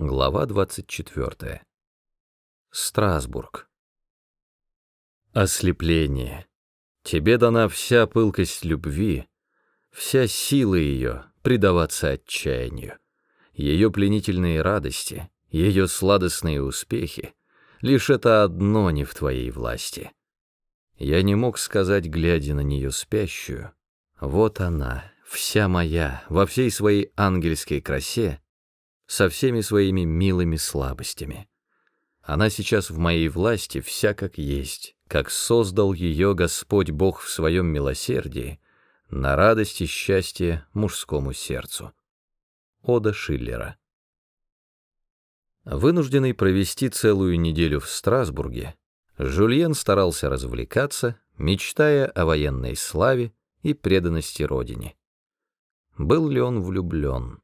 Глава 24. Страсбург. Ослепление. Тебе дана вся пылкость любви, вся сила ее предаваться отчаянию, ее пленительные радости, ее сладостные успехи. Лишь это одно не в твоей власти. Я не мог сказать, глядя на нее спящую, вот она, вся моя, во всей своей ангельской красе, со всеми своими милыми слабостями. Она сейчас в моей власти вся как есть, как создал ее Господь Бог в своем милосердии, на радость и счастье мужскому сердцу. Ода Шиллера. Вынужденный провести целую неделю в Страсбурге, Жульен старался развлекаться, мечтая о военной славе и преданности родине. Был ли он влюблен?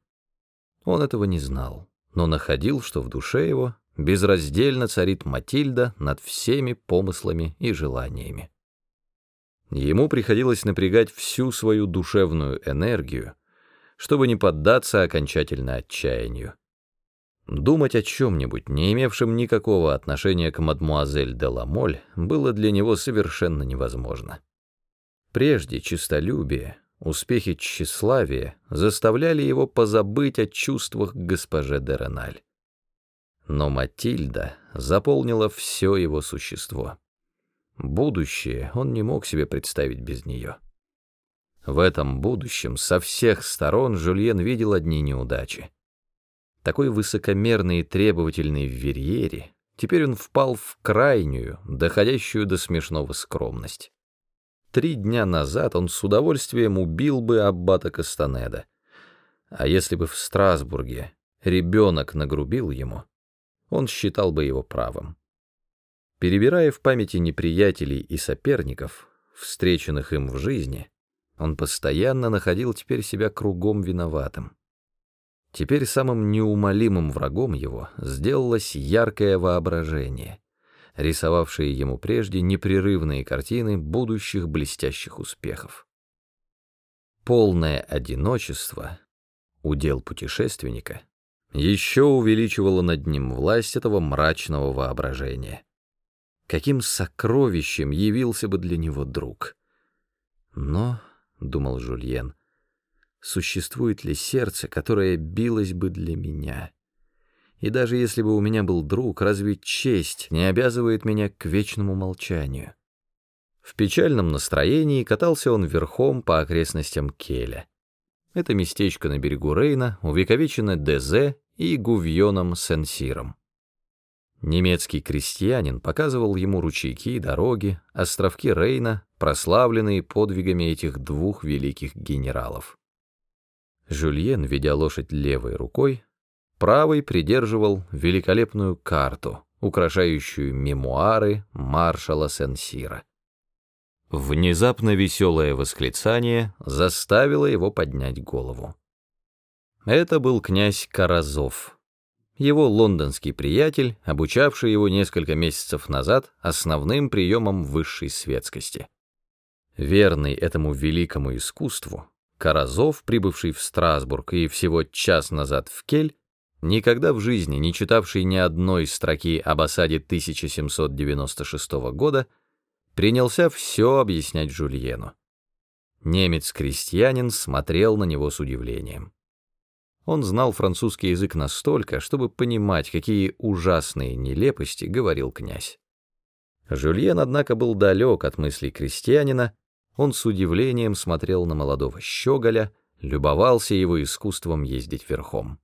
Он этого не знал, но находил, что в душе его безраздельно царит Матильда над всеми помыслами и желаниями. Ему приходилось напрягать всю свою душевную энергию, чтобы не поддаться окончательно отчаянию. Думать о чем-нибудь, не имевшем никакого отношения к мадмуазель де Ламоль, было для него совершенно невозможно. Прежде чистолюбие, Успехи тщеславия заставляли его позабыть о чувствах госпоже де Реналь. Но Матильда заполнила все его существо. Будущее он не мог себе представить без нее. В этом будущем со всех сторон Жюльен видел одни неудачи. Такой высокомерный и требовательный в Верьере, теперь он впал в крайнюю, доходящую до смешного скромность. Три дня назад он с удовольствием убил бы аббата Кастанеда. А если бы в Страсбурге ребенок нагрубил ему, он считал бы его правым. Перебирая в памяти неприятелей и соперников, встреченных им в жизни, он постоянно находил теперь себя кругом виноватым. Теперь самым неумолимым врагом его сделалось яркое воображение — рисовавшие ему прежде непрерывные картины будущих блестящих успехов. Полное одиночество, удел путешественника, еще увеличивало над ним власть этого мрачного воображения. Каким сокровищем явился бы для него друг? Но, — думал Жульен, — существует ли сердце, которое билось бы для меня? И даже если бы у меня был друг, разве честь не обязывает меня к вечному молчанию? В печальном настроении катался он верхом по окрестностям Келя. Это местечко на берегу Рейна увековечено Дезе и Гувьоном Сенсиром. Немецкий крестьянин показывал ему ручейки дороги, островки Рейна, прославленные подвигами этих двух великих генералов. Жюльен, ведя лошадь левой рукой, правой придерживал великолепную карту, украшающую мемуары маршала Сенсира. Внезапно веселое восклицание заставило его поднять голову. Это был князь Каразов, его лондонский приятель, обучавший его несколько месяцев назад основным приемам высшей светскости. Верный этому великому искусству, Каразов, прибывший в Страсбург и всего час назад в Кель, никогда в жизни не читавший ни одной строки об осаде 1796 года, принялся все объяснять Жульену. Немец-крестьянин смотрел на него с удивлением. Он знал французский язык настолько, чтобы понимать, какие ужасные нелепости говорил князь. Жюльен, однако, был далек от мыслей крестьянина, он с удивлением смотрел на молодого щеголя, любовался его искусством ездить верхом.